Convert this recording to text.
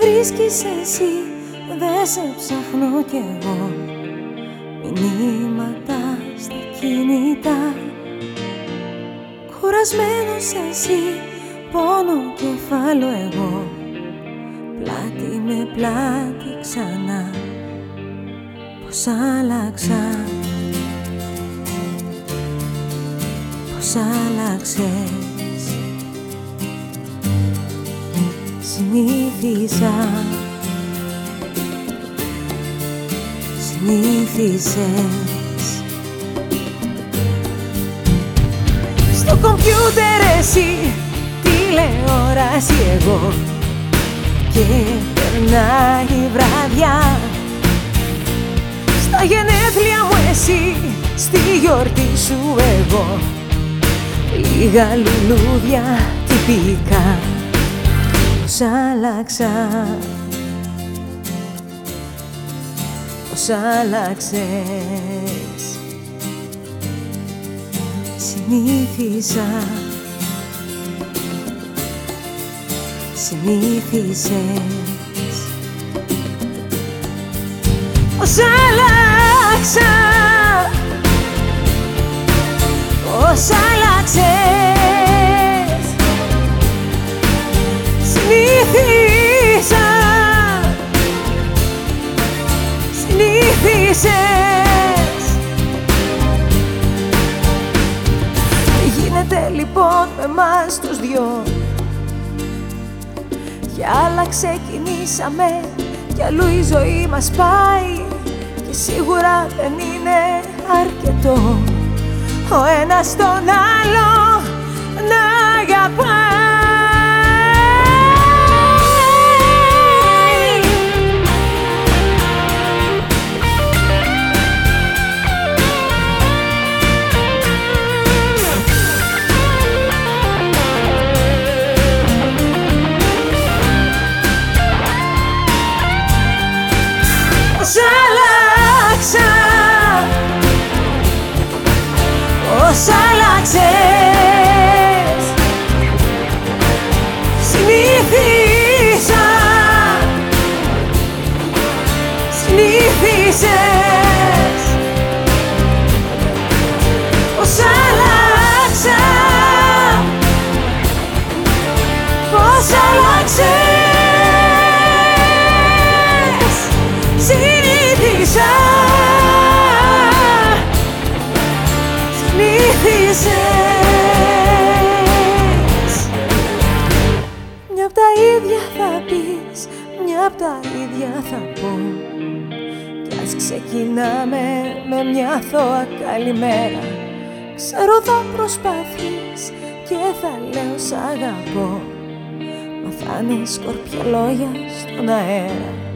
βρίσκεις εσύ δεν σε ψάχνω κι εγώ. Μηνύματα στα κινητά. Κουρασμένος εσύ πόνο κεφάλω εγώ. Πλάτη με πλάτη ξανά. Πως άλλαξα. Πως άλλαξες Συνήθισα Συνήθισες Στο κομπιούτερ εσύ Τηλεόραση εγώ. Και περνάει βραδιά. Στα γενέθλια μου εσύ Στη γιορτή σου εγώ. Λίγα λουλούδια τυπικά Πώς άλλαξα. Πώς άλλαξες. Συνήθισα. Συνήθισες. Πώς άλλαξα. Πώς άλλαξες λοιπόν με μας τους δυο. Κι άλλα ξεκινήσαμε Κι αλλού η ζωή μας πάει Και σίγουρα δεν είναι αρκετό. Ο ένας τον άλλο να άλλαξες Συνήθισα. Συνήθισες πεις Μια απ' τα ίδια θα πω. Κι ας ξεκινάμε με μια αθώα καλημέρα Ξέρω θα προσπαθείς και θα λέω σ' αγαπώ. Μα θα είναι σκορπιά λόγια στον αέρα